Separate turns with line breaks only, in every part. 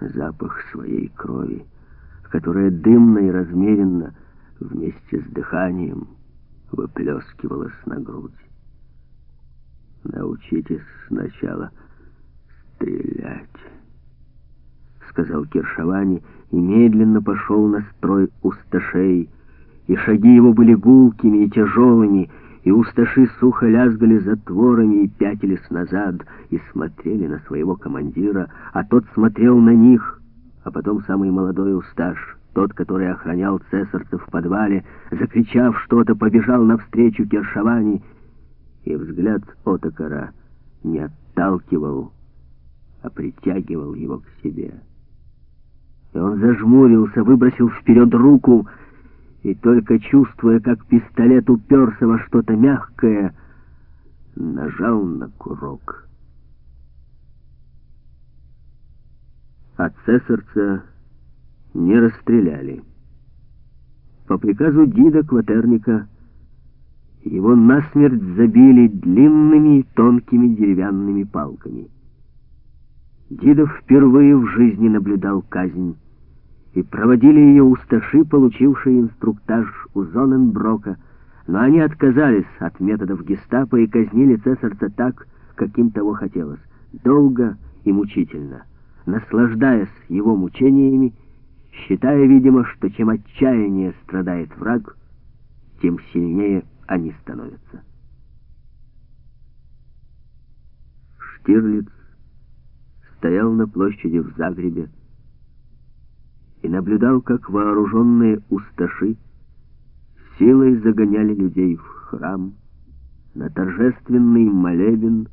запах своей крови, которая дымно и размеренно вместе с дыханием выплескивалась на грудь. «Научитесь сначала стрелять», — сказал Киршавани, и медленно пошел на строй усташей, и шаги его были гулкими и тяжелыми, и усташи сухо лязгали затворами и пятились назад, и смотрели на своего командира, а тот смотрел на них, а потом самый молодой усташ, тот, который охранял цесарцев в подвале, закричав что-то, побежал навстречу Кершавани, и взгляд Отокара не отталкивал, а притягивал его к себе. И он зажмурился, выбросил вперед руку, и только чувствуя, как пистолет уперся во что-то мягкое, нажал на курок. А цесарца не расстреляли. По приказу Дида Кватерника его насмерть забили длинными и тонкими деревянными палками. Дидов впервые в жизни наблюдал казнь и проводили ее усташи, получившие инструктаж у Зоненброка, но они отказались от методов гестапо и казнили цесарца так, каким того хотелось, долго и мучительно, наслаждаясь его мучениями, считая, видимо, что чем отчаяннее страдает враг, тем сильнее они становятся. Штирлиц стоял на площади в Загребе, и наблюдал, как вооруженные усташи силой загоняли людей в храм на торжественный молебен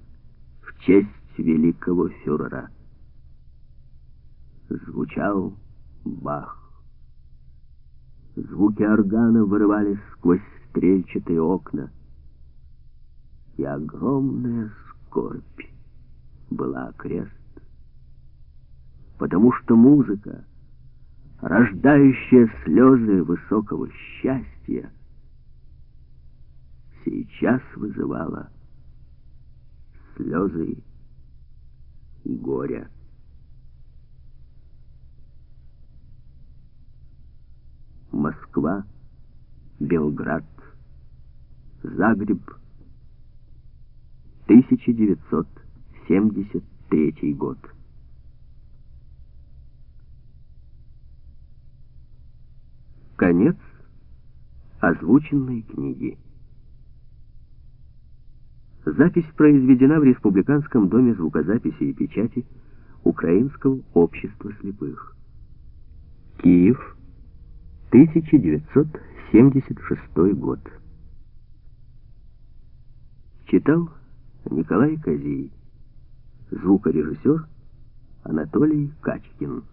в честь великого фюрера. Звучал бах. Звуки органа вырывались сквозь стрельчатые окна, и огромная скорбь была окрест, потому что музыка рождающая слезы высокого счастья, сейчас вызывала слезы горя. Москва, Белград, Загреб, 1973 год. Конец озвученной книги. Запись произведена в Республиканском доме звукозаписи и печати Украинского общества слепых. Киев, 1976 год. Читал Николай Козий. Звукорежиссер Анатолий Качкин.